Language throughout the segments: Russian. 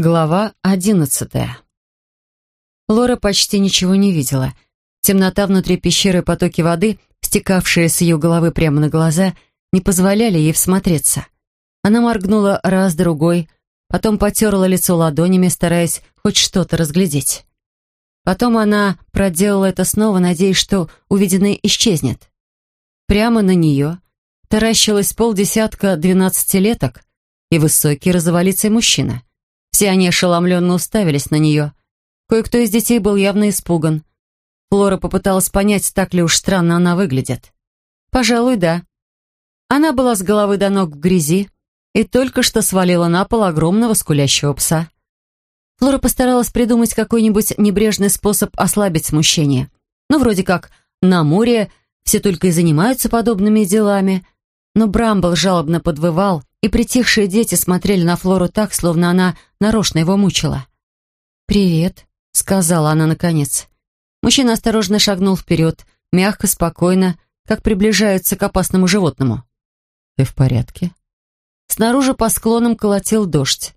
Глава одиннадцатая. Лора почти ничего не видела. Темнота внутри пещеры и потоки воды, стекавшие с ее головы прямо на глаза, не позволяли ей всмотреться. Она моргнула раз-другой, потом потерла лицо ладонями, стараясь хоть что-то разглядеть. Потом она проделала это снова, надеясь, что увиденное исчезнет. Прямо на нее таращилось полдесятка двенадцатилеток и высокий розоволицый мужчина — все они ошеломленно уставились на нее. Кое-кто из детей был явно испуган. Флора попыталась понять, так ли уж странно она выглядит. Пожалуй, да. Она была с головы до ног в грязи и только что свалила на пол огромного скулящего пса. Флора постаралась придумать какой-нибудь небрежный способ ослабить смущение. Ну, вроде как на море все только и занимаются подобными делами. Но Брамбл жалобно подвывал, и притихшие дети смотрели на Флору так, словно она нарочно его мучила. «Привет», — сказала она наконец. Мужчина осторожно шагнул вперед, мягко, спокойно, как приближается к опасному животному. «Ты в порядке?» Снаружи по склонам колотил дождь.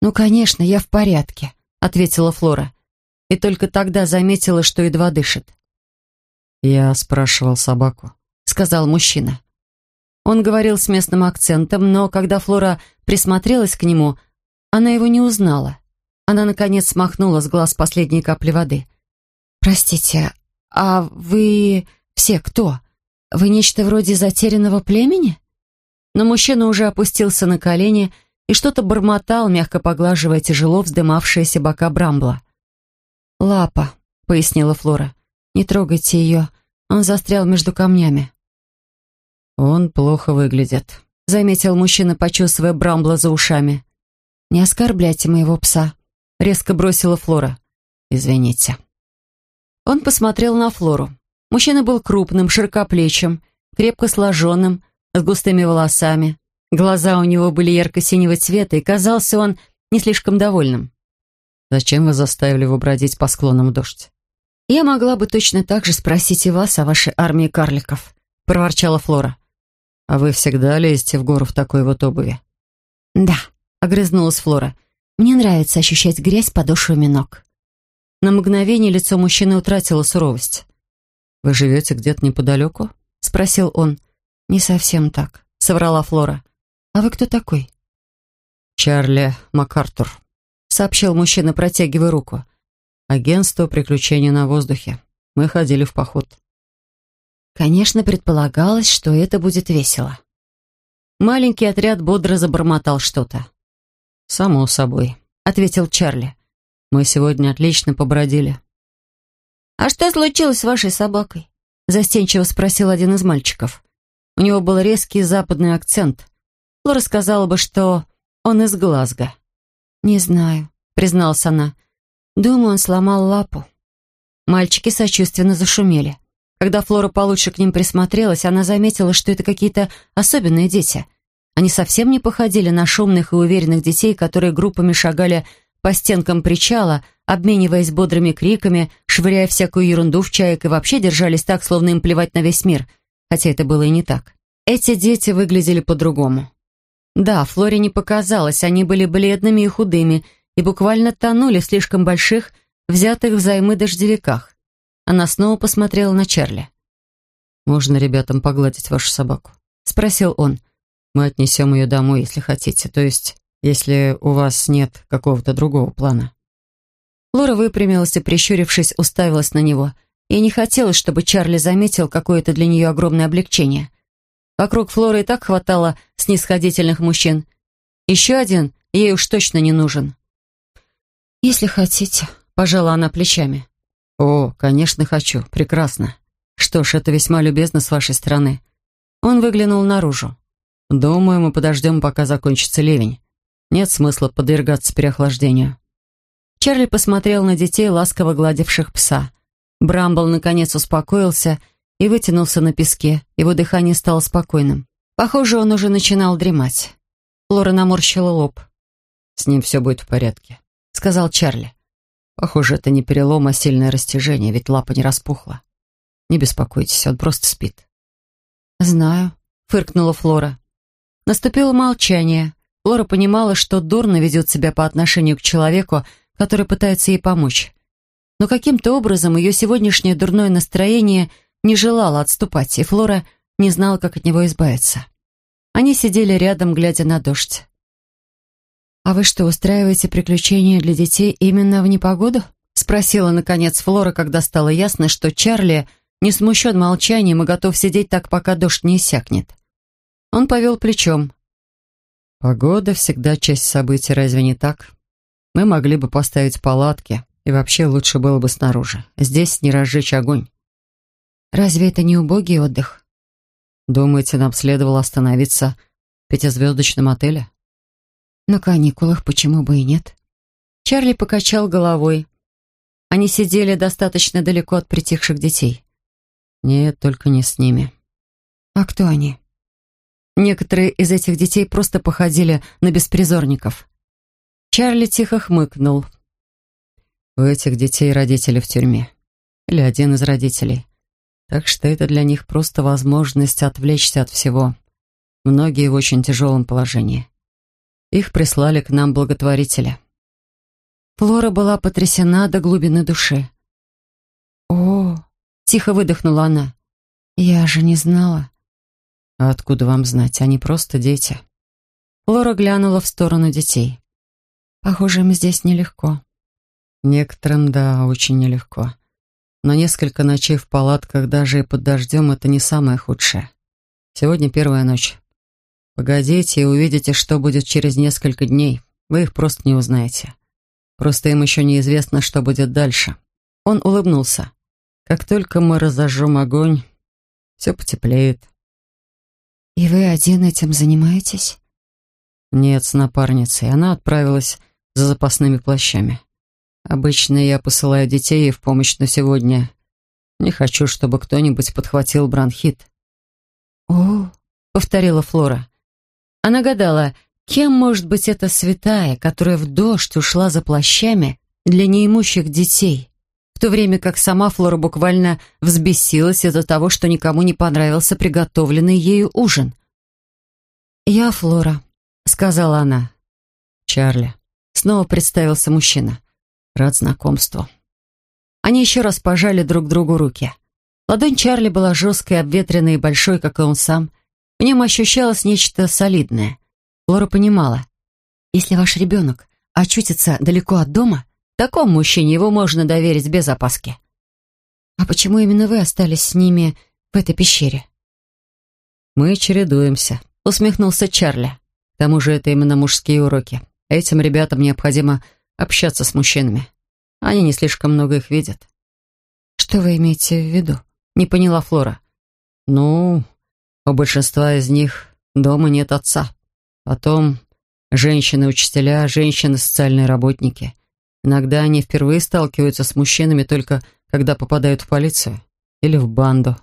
«Ну, конечно, я в порядке», — ответила Флора. И только тогда заметила, что едва дышит. «Я спрашивал собаку», — сказал мужчина. Он говорил с местным акцентом, но когда Флора присмотрелась к нему, она его не узнала. Она, наконец, смахнула с глаз последние капли воды. «Простите, а вы все кто? Вы нечто вроде затерянного племени?» Но мужчина уже опустился на колени и что-то бормотал, мягко поглаживая тяжело вздымавшиеся бока Брамбла. «Лапа», — пояснила Флора. «Не трогайте ее, он застрял между камнями». «Он плохо выглядит», — заметил мужчина, почесывая Брамбла за ушами. «Не оскорбляйте моего пса», — резко бросила Флора. «Извините». Он посмотрел на Флору. Мужчина был крупным, широкоплечим, крепко сложенным, с густыми волосами. Глаза у него были ярко-синего цвета, и казался он не слишком довольным. «Зачем вы заставили его бродить по склонам дождь?» «Я могла бы точно так же спросить и вас о вашей армии карликов», — проворчала Флора. «А вы всегда лезете в гору в такой вот обуви?» «Да», — огрызнулась Флора. «Мне нравится ощущать грязь подошвами ног». На мгновение лицо мужчины утратило суровость. «Вы живете где-то неподалеку?» — спросил он. «Не совсем так», — соврала Флора. «А вы кто такой?» «Чарли МакАртур», — сообщил мужчина, протягивая руку. «Агентство приключений на воздухе. Мы ходили в поход». Конечно, предполагалось, что это будет весело. Маленький отряд бодро забормотал что-то. «Само собой», — ответил Чарли. «Мы сегодня отлично побродили». «А что случилось с вашей собакой?» — застенчиво спросил один из мальчиков. У него был резкий западный акцент. Флора сказала бы, что он из Глазго. «Не знаю», — призналась она. «Думаю, он сломал лапу». Мальчики сочувственно зашумели. Когда Флора получше к ним присмотрелась, она заметила, что это какие-то особенные дети. Они совсем не походили на шумных и уверенных детей, которые группами шагали по стенкам причала, обмениваясь бодрыми криками, швыряя всякую ерунду в чаек и вообще держались так, словно им плевать на весь мир, хотя это было и не так. Эти дети выглядели по-другому. Да, Флоре не показалось, они были бледными и худыми и буквально тонули в слишком больших, взятых взаймы дождевиках. Она снова посмотрела на Чарли. «Можно ребятам погладить вашу собаку?» — спросил он. «Мы отнесем ее домой, если хотите, то есть, если у вас нет какого-то другого плана». Лора выпрямилась и, прищурившись, уставилась на него. Ей не хотелось, чтобы Чарли заметил какое-то для нее огромное облегчение. Вокруг Флоры и так хватало снисходительных мужчин. Еще один ей уж точно не нужен. «Если хотите», — пожала она плечами. «О, конечно, хочу. Прекрасно. Что ж, это весьма любезно с вашей стороны». Он выглянул наружу. «Думаю, мы подождем, пока закончится ливень. Нет смысла подвергаться переохлаждению». Чарли посмотрел на детей, ласково гладивших пса. Брамбл, наконец, успокоился и вытянулся на песке. Его дыхание стало спокойным. Похоже, он уже начинал дремать. Флора наморщила лоб. «С ним все будет в порядке», — сказал Чарли. Похоже, это не перелом, а сильное растяжение, ведь лапа не распухла. Не беспокойтесь, он просто спит. «Знаю», — фыркнула Флора. Наступило молчание. Лора понимала, что дурно ведет себя по отношению к человеку, который пытается ей помочь. Но каким-то образом ее сегодняшнее дурное настроение не желало отступать, и Флора не знала, как от него избавиться. Они сидели рядом, глядя на дождь. «А вы что, устраиваете приключения для детей именно в непогоду?» спросила, наконец, Флора, когда стало ясно, что Чарли не смущен молчанием и готов сидеть так, пока дождь не иссякнет. Он повел плечом. «Погода всегда часть событий, разве не так? Мы могли бы поставить палатки, и вообще лучше было бы снаружи. Здесь не разжечь огонь». «Разве это не убогий отдых?» «Думаете, нам следовало остановиться в пятизвездочном отеле?» «На каникулах почему бы и нет?» Чарли покачал головой. Они сидели достаточно далеко от притихших детей. «Нет, только не с ними». «А кто они?» Некоторые из этих детей просто походили на беспризорников. Чарли тихо хмыкнул. «У этих детей родители в тюрьме. Или один из родителей. Так что это для них просто возможность отвлечься от всего. Многие в очень тяжелом положении. Их прислали к нам благотворители». Флора была потрясена до глубины души. «О!» — тихо выдохнула она. «Я же не знала». «А откуда вам знать? Они просто дети». Лора глянула в сторону детей. «Похоже, им здесь нелегко». «Некоторым, да, очень нелегко. Но несколько ночей в палатках даже и под дождем — это не самое худшее. Сегодня первая ночь. Погодите и увидите, что будет через несколько дней. Вы их просто не узнаете. Просто им еще неизвестно, что будет дальше». Он улыбнулся. «Как только мы разожжем огонь, все потеплеет». «И вы один этим занимаетесь?» «Нет, с напарницей. Она отправилась за запасными плащами. Обычно я посылаю детей в помощь, но сегодня не хочу, чтобы кто-нибудь подхватил бронхит». «О», — повторила Флора. Она гадала, кем может быть эта святая, которая в дождь ушла за плащами для неимущих детей, в то время как сама Флора буквально взбесилась из-за того, что никому не понравился приготовленный ею ужин. «Я Флора», — сказала она. «Чарли», — снова представился мужчина. «Рад знакомству». Они еще раз пожали друг другу руки. Ладонь Чарли была жесткой, обветренной и большой, как и он сам. В нем ощущалось нечто солидное. Флора понимала, если ваш ребенок очутится далеко от дома, Такому мужчине его можно доверить без опаски. А почему именно вы остались с ними в этой пещере? Мы чередуемся, усмехнулся Чарли. К тому же это именно мужские уроки. Этим ребятам необходимо общаться с мужчинами. Они не слишком много их видят. Что вы имеете в виду? Не поняла Флора. Ну, у большинства из них дома нет отца. Потом женщины-учителя, женщины-социальные работники — Иногда они впервые сталкиваются с мужчинами только когда попадают в полицию или в банду.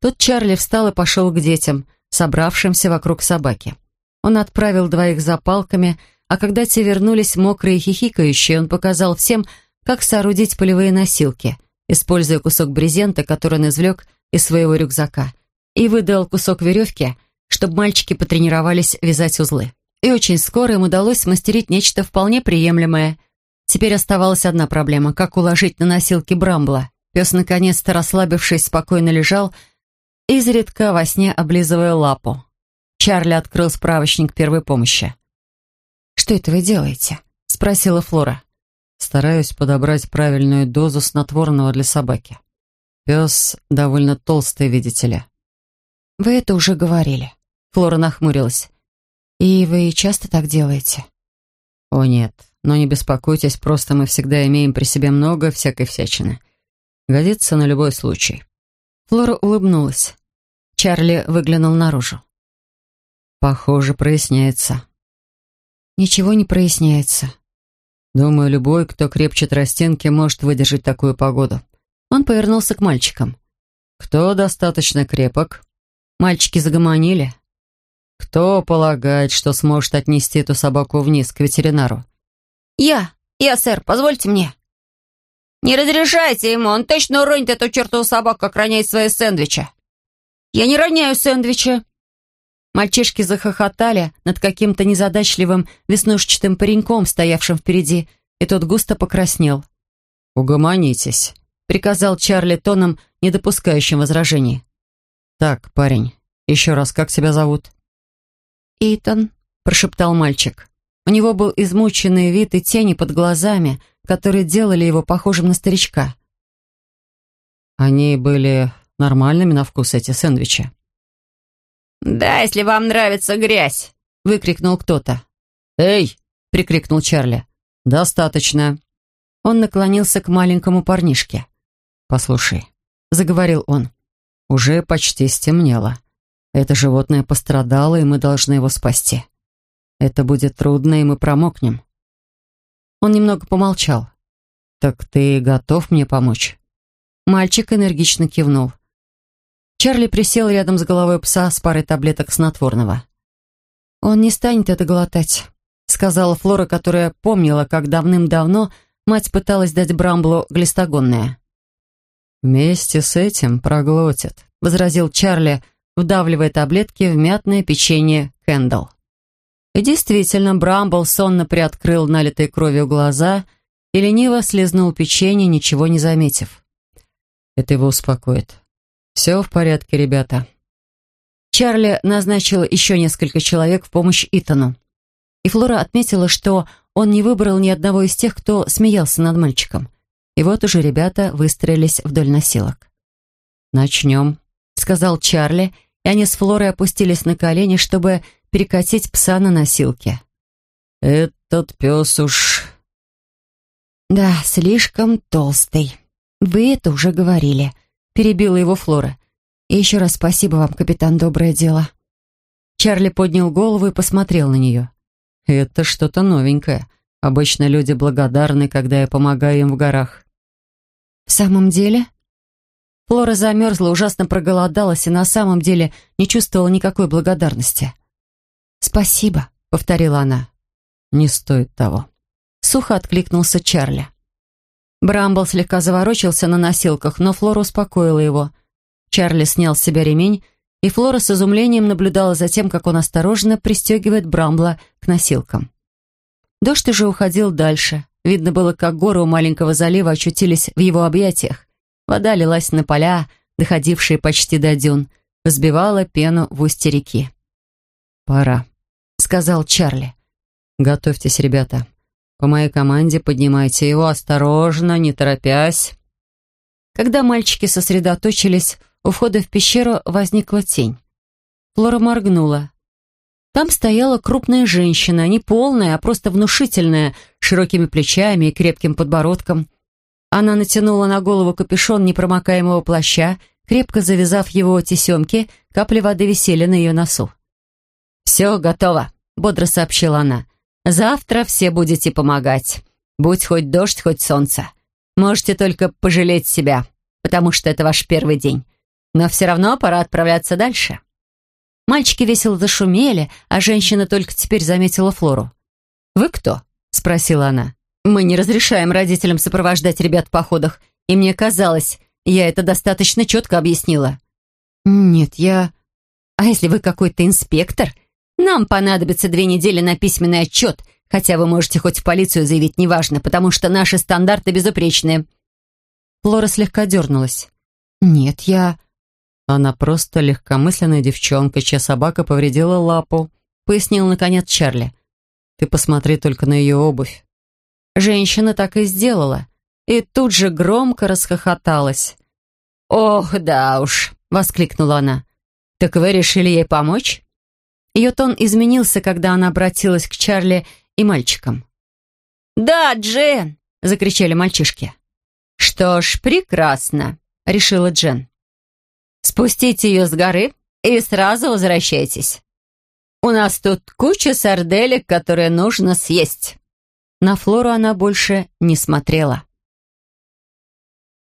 Тут Чарли встал и пошел к детям, собравшимся вокруг собаки. Он отправил двоих за палками, а когда те вернулись мокрые и хихикающие, он показал всем, как соорудить полевые носилки, используя кусок брезента, который он извлек из своего рюкзака, и выдал кусок веревки, чтобы мальчики потренировались вязать узлы. И очень скоро им удалось смастерить нечто вполне приемлемое – Теперь оставалась одна проблема — как уложить на носилки Брамбла. Пес, наконец-то расслабившись, спокойно лежал, изредка во сне облизывая лапу. Чарли открыл справочник первой помощи. «Что это вы делаете?» — спросила Флора. «Стараюсь подобрать правильную дозу снотворного для собаки. Пес довольно толстый, видите ли». «Вы это уже говорили». Флора нахмурилась. «И вы часто так делаете?» «О, нет. Но не беспокойтесь, просто мы всегда имеем при себе много всякой всячины. Годится на любой случай». Флора улыбнулась. Чарли выглянул наружу. «Похоже, проясняется». «Ничего не проясняется». «Думаю, любой, кто крепче тростинки, может выдержать такую погоду». Он повернулся к мальчикам. «Кто достаточно крепок?» Мальчики загомонили. «Кто полагает, что сможет отнести эту собаку вниз к ветеринару?» «Я! Я, сэр, позвольте мне!» «Не разрешайте ему, он точно уронит эту чертову собаку, как роняет свои сэндвичи!» «Я не роняю сэндвичи!» Мальчишки захохотали над каким-то незадачливым веснушчатым пареньком, стоявшим впереди, и тот густо покраснел. «Угомонитесь», — приказал Чарли тоном, не допускающим возражений. «Так, парень, еще раз, как тебя зовут?» «Итан», — прошептал мальчик. У него был измученный вид и тени под глазами, которые делали его похожим на старичка. Они были нормальными на вкус, эти сэндвичи. «Да, если вам нравится грязь!» — выкрикнул кто-то. «Эй!» — прикрикнул Чарли. «Достаточно!» Он наклонился к маленькому парнишке. «Послушай», — заговорил он, — «уже почти стемнело. Это животное пострадало, и мы должны его спасти. Это будет трудно, и мы промокнем». Он немного помолчал. «Так ты готов мне помочь?» Мальчик энергично кивнул. Чарли присел рядом с головой пса с парой таблеток снотворного. «Он не станет это глотать», — сказала Флора, которая помнила, как давным-давно мать пыталась дать Брамблу глистогонное. «Вместе с этим проглотит», — возразил Чарли, вдавливая таблетки в мятное печенье Кэндалл. И действительно, Брамбл сонно приоткрыл налитые кровью глаза и лениво слезнул печенье, ничего не заметив. Это его успокоит. «Все в порядке, ребята». Чарли назначил еще несколько человек в помощь Итану. И Флора отметила, что он не выбрал ни одного из тех, кто смеялся над мальчиком. И вот уже ребята выстроились вдоль носилок. «Начнем», — сказал Чарли, и они с Флорой опустились на колени, чтобы перекатить пса на носилке. «Этот пес уж...» «Да, слишком толстый. Вы это уже говорили», — перебила его Флора. «И еще раз спасибо вам, капитан Доброе Дело». Чарли поднял голову и посмотрел на нее. «Это что-то новенькое. Обычно люди благодарны, когда я помогаю им в горах». «В самом деле?» Флора замерзла, ужасно проголодалась и на самом деле не чувствовала никакой благодарности. «Спасибо», — повторила она. «Не стоит того». Сухо откликнулся Чарли. Брамбл слегка заворочился на носилках, но Флора успокоила его. Чарли снял с себя ремень, и Флора с изумлением наблюдала за тем, как он осторожно пристегивает Брамбла к носилкам. Дождь уже уходил дальше. Видно было, как горы у маленького залива очутились в его объятиях. Вода лилась на поля, доходившие почти до дюн, взбивала пену в устье реки. «Пора», сказал Чарли. «Готовьтесь, ребята. По моей команде поднимайте его осторожно, не торопясь». Когда мальчики сосредоточились, у входа в пещеру возникла тень. Флора моргнула. Там стояла крупная женщина, не полная, а просто внушительная, широкими плечами и крепким подбородком. Она натянула на голову капюшон непромокаемого плаща, крепко завязав его тесемки, капли воды висели на ее носу. «Все готово», — бодро сообщила она. «Завтра все будете помогать. Будь хоть дождь, хоть солнце. Можете только пожалеть себя, потому что это ваш первый день. Но все равно пора отправляться дальше». Мальчики весело зашумели, а женщина только теперь заметила Флору. «Вы кто?» — спросила она. «Мы не разрешаем родителям сопровождать ребят в походах, и мне казалось, я это достаточно четко объяснила». «Нет, я...» «А если вы какой-то инспектор нам понадобится две недели на письменный отчет, хотя вы можете хоть в полицию заявить, неважно, потому что наши стандарты безупречные». Флора слегка дернулась. «Нет, я...» «Она просто легкомысленная девчонка, чья собака повредила лапу», пояснил, наконец, Чарли. «Ты посмотри только на ее обувь». Женщина так и сделала, и тут же громко расхохоталась. «Ох, да уж!» — воскликнула она. «Так вы решили ей помочь?» Ее тон изменился, когда она обратилась к Чарли и мальчикам. «Да, Джен!» — закричали мальчишки. «Что ж, прекрасно!» — решила Джен. «Спустите ее с горы и сразу возвращайтесь. У нас тут куча сарделек, которые нужно съесть». На Флору она больше не смотрела.